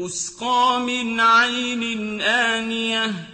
تُسْقَىٰ مِنْ عَيْنٍ آنِيَةٍ